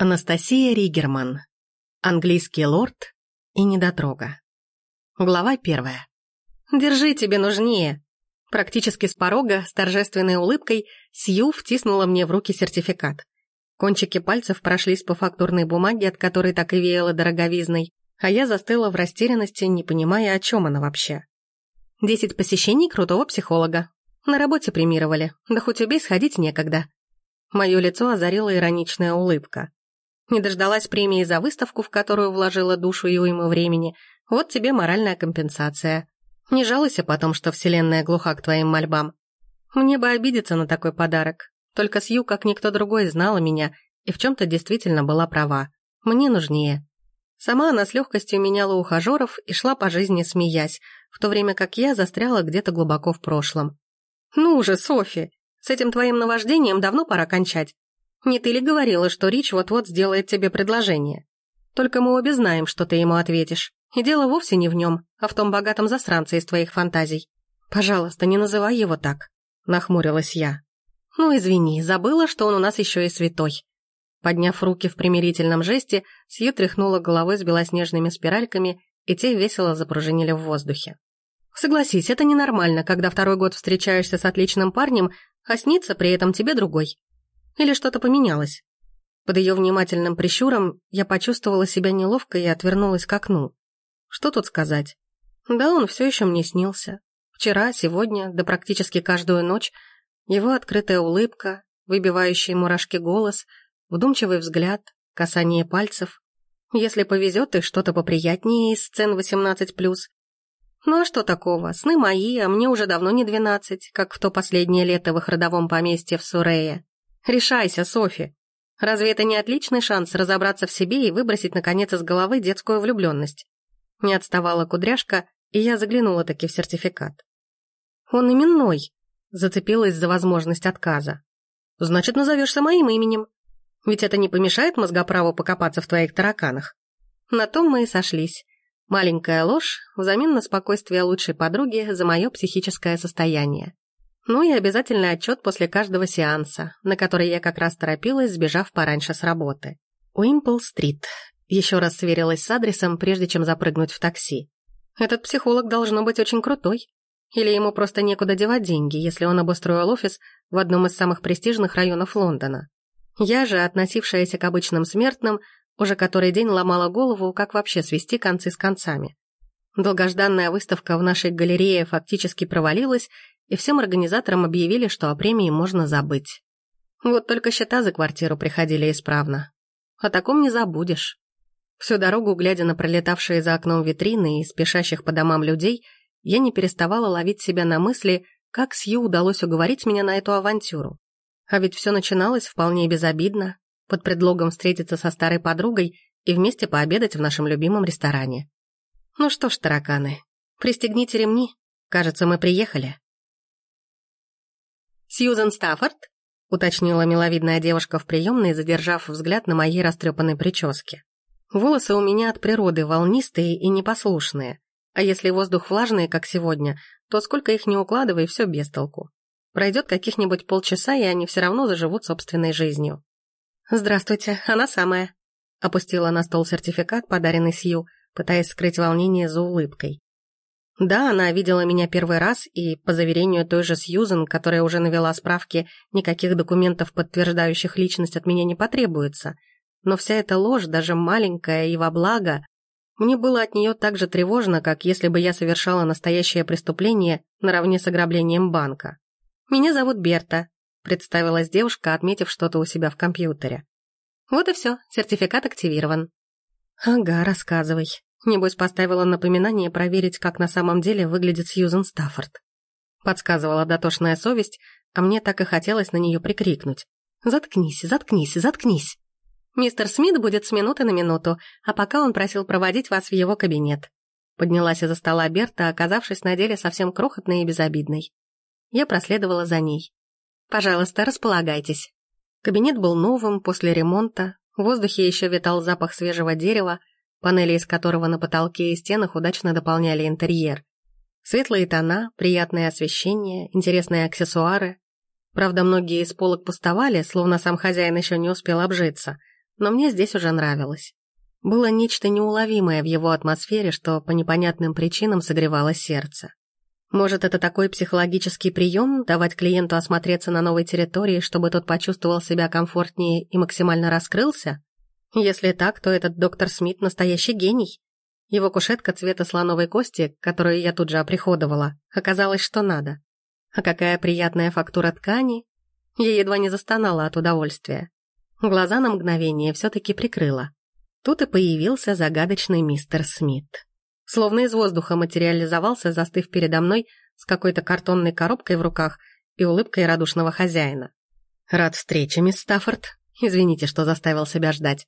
Анастасия Ригерман. Английский лорд и недотрога. Глава первая. «Держи, тебе нужнее!» Практически с порога, с торжественной улыбкой, Сью втиснула мне в руки сертификат. Кончики пальцев прошлись по фактурной бумаге, от которой так и веяло дороговизной, а я застыла в растерянности, не понимая, о чем она вообще. Десять посещений крутого психолога. На работе премировали, да хоть убей, сходить некогда. Мое лицо озарила ироничная улыбка. Не дождалась премии за выставку, в которую вложила душу и уйму времени. Вот тебе моральная компенсация. Не жалуйся потом, что вселенная глуха к твоим мольбам. Мне бы обидеться на такой подарок. Только Сью, как никто другой, знала меня и в чем-то действительно была права. Мне нужнее. Сама она с легкостью меняла ухажеров и шла по жизни, смеясь, в то время как я застряла где-то глубоко в прошлом. «Ну уже, Софи, с этим твоим наваждением давно пора кончать. Не ты ли говорила, что Рич вот-вот сделает тебе предложение? Только мы обе знаем, что ты ему ответишь. И дело вовсе не в нем, а в том богатом засранце из твоих фантазий. Пожалуйста, не называй его так», — нахмурилась я. «Ну, извини, забыла, что он у нас еще и святой». Подняв руки в примирительном жесте, Сью тряхнула головой с белоснежными спиральками, и те весело запружинили в воздухе. «Согласись, это ненормально, когда второй год встречаешься с отличным парнем, а снится при этом тебе другой. Или что-то поменялось? Под ее внимательным прищуром я почувствовала себя неловко и отвернулась к окну. Что тут сказать? Да, он все еще мне снился. Вчера, сегодня, да практически каждую ночь. Его открытая улыбка, выбивающий мурашки голос, вдумчивый взгляд, касание пальцев. Если повезет, и что-то поприятнее из сцен 18+. Ну а что такого? Сны мои, а мне уже давно не двенадцать, как в то последнее лето в их родовом поместье в Сурее. Решайся, Софи. Разве это не отличный шанс разобраться в себе и выбросить, наконец, из головы детскую влюбленность? Не отставала кудряшка, и я заглянула таки в сертификат. Он именной, зацепилась за возможность отказа. Значит, назовешься моим именем. Ведь это не помешает мозгоправу покопаться в твоих тараканах. На том мы и сошлись. Маленькая ложь взамен на спокойствие лучшей подруги за мое психическое состояние. Ну и обязательный отчет после каждого сеанса, на который я как раз торопилась, сбежав пораньше с работы. Уимпл-стрит. Еще раз сверилась с адресом, прежде чем запрыгнуть в такси. Этот психолог должно быть очень крутой. Или ему просто некуда девать деньги, если он обустроил офис в одном из самых престижных районов Лондона. Я же, относившаяся к обычным смертным, уже который день ломала голову, как вообще свести концы с концами. Долгожданная выставка в нашей галерее фактически провалилась, и всем организаторам объявили, что о премии можно забыть. Вот только счета за квартиру приходили исправно. О таком не забудешь. Всю дорогу, глядя на пролетавшие за окном витрины и спешащих по домам людей, я не переставала ловить себя на мысли, как Сью удалось уговорить меня на эту авантюру. А ведь все начиналось вполне безобидно, под предлогом встретиться со старой подругой и вместе пообедать в нашем любимом ресторане. Ну что ж, тараканы, пристегните ремни, кажется, мы приехали. «Сьюзен Стаффорд?» — уточнила миловидная девушка в приемной, задержав взгляд на моей растрепанной прическе. «Волосы у меня от природы волнистые и непослушные, а если воздух влажный, как сегодня, то сколько их не укладывай, все без толку. Пройдет каких-нибудь полчаса, и они все равно заживут собственной жизнью». «Здравствуйте, она самая», — опустила на стол сертификат, подаренный Сью, пытаясь скрыть волнение за улыбкой. Да, она видела меня первый раз, и, по заверению той же Сьюзен, которая уже навела справки, никаких документов, подтверждающих личность от меня не потребуется. Но вся эта ложь, даже маленькая и во благо, мне было от нее так же тревожно, как если бы я совершала настоящее преступление наравне с ограблением банка. «Меня зовут Берта», — представилась девушка, отметив что-то у себя в компьютере. «Вот и все, сертификат активирован». «Ага, рассказывай», Небось, поставила напоминание проверить, как на самом деле выглядит Сьюзен Стаффорд. Подсказывала дотошная совесть, а мне так и хотелось на нее прикрикнуть. «Заткнись, заткнись, заткнись!» «Мистер Смит будет с минуты на минуту, а пока он просил проводить вас в его кабинет». Поднялась из-за стола Берта, оказавшись на деле совсем крохотной и безобидной. Я проследовала за ней. «Пожалуйста, располагайтесь». Кабинет был новым, после ремонта, в воздухе еще витал запах свежего дерева, панели из которого на потолке и стенах удачно дополняли интерьер. Светлые тона, приятное освещение, интересные аксессуары. Правда, многие из полок пустовали, словно сам хозяин еще не успел обжиться. но мне здесь уже нравилось. Было нечто неуловимое в его атмосфере, что по непонятным причинам согревало сердце. Может, это такой психологический прием – давать клиенту осмотреться на новой территории, чтобы тот почувствовал себя комфортнее и максимально раскрылся? Если так, то этот доктор Смит – настоящий гений. Его кушетка цвета слоновой кости, которую я тут же оприходовала, оказалось, что надо. А какая приятная фактура ткани! Я едва не застонала от удовольствия. Глаза на мгновение все-таки прикрыла. Тут и появился загадочный мистер Смит. Словно из воздуха материализовался, застыв передо мной с какой-то картонной коробкой в руках и улыбкой радушного хозяина. «Рад встрече, мисс Стаффорд. Извините, что заставил себя ждать».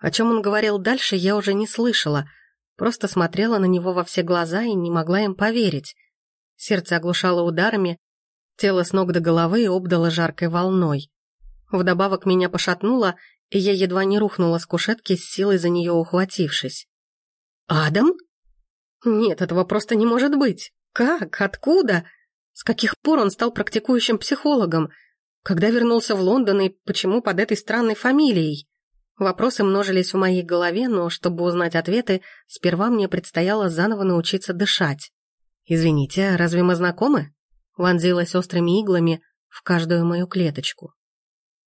О чем он говорил дальше, я уже не слышала, просто смотрела на него во все глаза и не могла им поверить. Сердце оглушало ударами, тело с ног до головы обдало жаркой волной. Вдобавок меня пошатнуло, и я едва не рухнула с кушетки с силой за нее ухватившись. «Адам?» «Нет, этого просто не может быть. Как? Откуда? С каких пор он стал практикующим психологом? Когда вернулся в Лондон и почему под этой странной фамилией?» Вопросы множились в моей голове, но чтобы узнать ответы, сперва мне предстояло заново научиться дышать. «Извините, разве мы знакомы?» Вонзилась острыми иглами в каждую мою клеточку.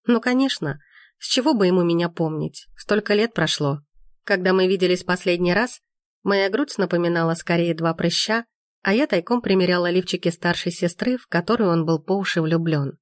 «Ну, конечно. С чего бы ему меня помнить? Столько лет прошло. Когда мы виделись последний раз, моя грудь напоминала скорее два прыща, а я тайком примеряла лифчики старшей сестры, в которую он был по уши влюблен.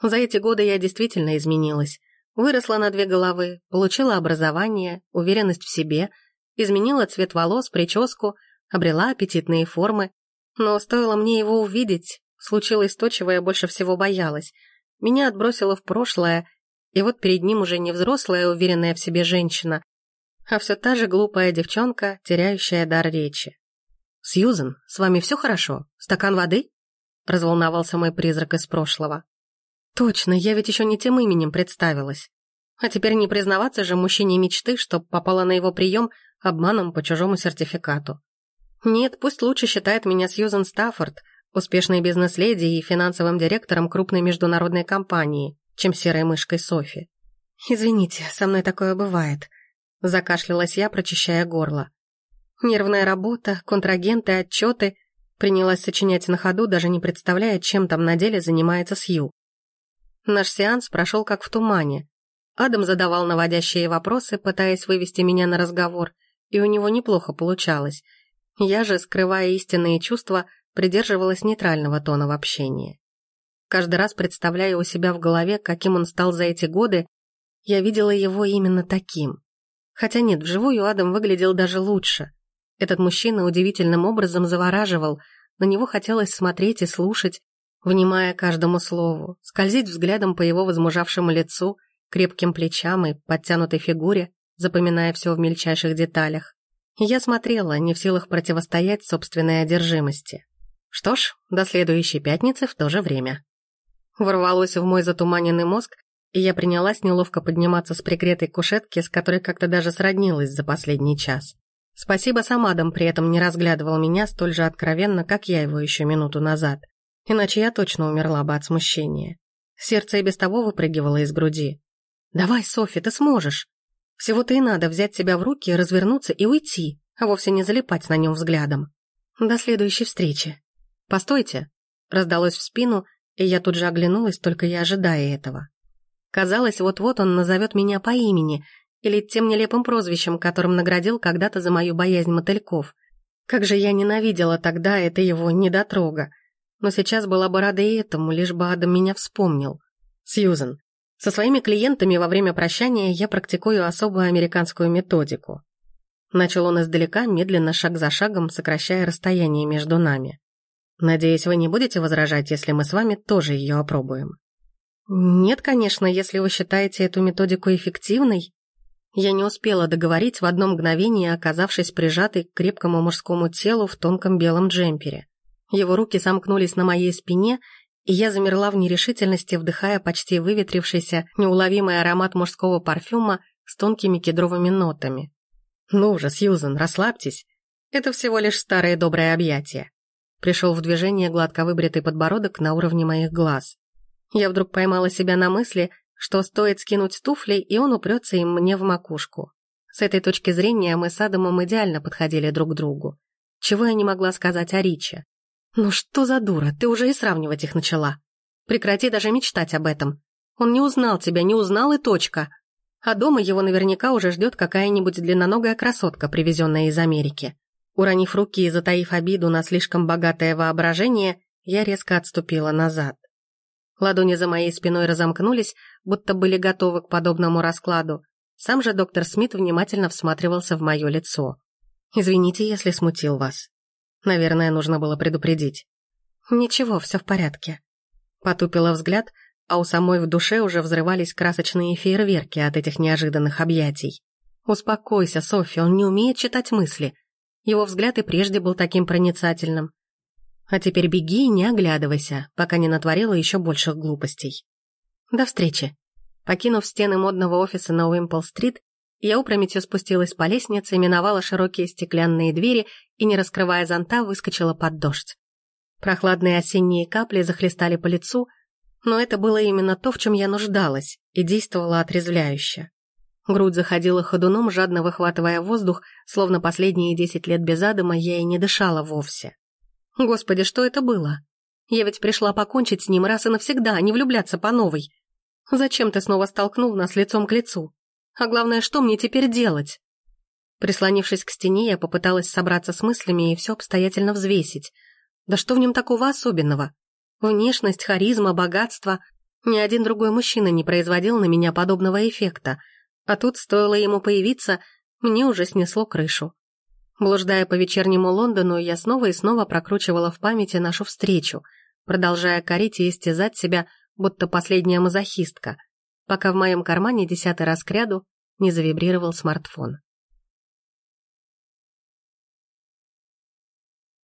За эти годы я действительно изменилась. Выросла на две головы, получила образование, уверенность в себе, изменила цвет волос, прическу, обрела аппетитные формы. Но стоило мне его увидеть, случилось то, чего я больше всего боялась. Меня отбросило в прошлое, и вот перед ним уже не взрослая, уверенная в себе женщина, а все та же глупая девчонка, теряющая дар речи. «Сьюзен, с вами все хорошо? Стакан воды?» Разволновался мой призрак из прошлого. «Точно, я ведь еще не тем именем представилась. А теперь не признаваться же мужчине мечты, что попала на его прием обманом по чужому сертификату. Нет, пусть лучше считает меня Сьюзен Стаффорд, успешной бизнес-леди и финансовым директором крупной международной компании, чем серой мышкой Софи. «Извините, со мной такое бывает», — закашлялась я, прочищая горло. Нервная работа, контрагенты, отчеты. Принялась сочинять на ходу, даже не представляя, чем там на деле занимается Сью. Наш сеанс прошел как в тумане. Адам задавал наводящие вопросы, пытаясь вывести меня на разговор, и у него неплохо получалось. Я же, скрывая истинные чувства, придерживалась нейтрального тона в общении. Каждый раз представляя у себя в голове, каким он стал за эти годы, я видела его именно таким. Хотя нет, вживую Адам выглядел даже лучше. Этот мужчина удивительным образом завораживал, на него хотелось смотреть и слушать, внимая каждому слову, скользить взглядом по его возмужавшему лицу, крепким плечам и подтянутой фигуре, запоминая все в мельчайших деталях. Я смотрела, не в силах противостоять собственной одержимости. Что ж, до следующей пятницы в то же время ворвалось в мой затуманенный мозг, и я принялась неловко подниматься с прикретой кушетки, с которой как-то даже сроднилась за последний час. Спасибо, сам Адам при этом не разглядывал меня столь же откровенно, как я его еще минуту назад. Иначе я точно умерла бы от смущения. Сердце и без того выпрыгивало из груди. «Давай, Софи, ты сможешь. Всего-то и надо взять себя в руки, развернуться и уйти, а вовсе не залипать на нем взглядом. До следующей встречи. Постойте!» Раздалось в спину, и я тут же оглянулась, только я ожидая этого. Казалось, вот-вот он назовет меня по имени или тем нелепым прозвищем, которым наградил когда-то за мою боязнь мотыльков. Как же я ненавидела тогда это его недотрога. Но сейчас была бы рада и этому, лишь бы Адам меня вспомнил. Сьюзен. Со своими клиентами во время прощания я практикую особую американскую методику. Начал он издалека, медленно, шаг за шагом, сокращая расстояние между нами. Надеюсь, вы не будете возражать, если мы с вами тоже ее опробуем. Нет, конечно, если вы считаете эту методику эффективной. Я не успела договорить в одно мгновение, оказавшись прижатой к крепкому мужскому телу в тонком белом джемпере. Его руки сомкнулись на моей спине, и я замерла в нерешительности, вдыхая почти выветрившийся, неуловимый аромат мужского парфюма с тонкими кедровыми нотами. «Ну же, Сьюзен, расслабьтесь. Это всего лишь старое доброе объятие. Пришел в движение гладко выбритый подбородок на уровне моих глаз. Я вдруг поймала себя на мысли, что стоит скинуть туфли, и он упрется им мне в макушку. С этой точки зрения мы с Адамом идеально подходили друг к другу. Чего я не могла сказать о Риче? «Ну что за дура, ты уже и сравнивать их начала. Прекрати даже мечтать об этом. Он не узнал тебя, не узнал и точка. А дома его наверняка уже ждет какая-нибудь длинноногая красотка, привезенная из Америки. Уронив руки и затаив обиду на слишком богатое воображение, я резко отступила назад. Ладони за моей спиной разомкнулись, будто были готовы к подобному раскладу. Сам же доктор Смит внимательно всматривался в мое лицо. «Извините, если смутил вас. Наверное, нужно было предупредить». «Ничего, все в порядке». Потупила взгляд, а у самой в душе уже взрывались красочные фейерверки от этих неожиданных объятий. «Успокойся, Софья, он не умеет читать мысли. Его взгляд и прежде был таким проницательным. А теперь беги и не оглядывайся, пока не натворила еще больших глупостей. До встречи. Покинув стены модного офиса на Уимпл-стрит, я опрометью спустилась по лестнице, миновала широкие стеклянные двери и, не раскрывая зонта, выскочила под дождь. Прохладные осенние капли захлестали по лицу, но это было именно то, в чем я нуждалась, и действовало отрезвляюще. Грудь заходила ходуном, жадно выхватывая воздух, словно последние десять лет без Адама я и не дышала вовсе. Господи, что это было? Я ведь пришла покончить с ним раз и навсегда, а не влюбляться по новой. Зачем ты снова столкнул нас лицом к лицу? А главное, что мне теперь делать? Прислонившись к стене, я попыталась собраться с мыслями и все обстоятельно взвесить. Да что в нем такого особенного? Внешность, харизма, богатство. Ни один другой мужчина не производил на меня подобного эффекта. А тут, стоило ему появиться, мне уже снесло крышу. Блуждая по вечернему Лондону, я снова и снова прокручивала в памяти нашу встречу, продолжая корить и истязать себя, будто последняя мазохистка, пока в моем кармане десятый раз кряду не завибрировал смартфон.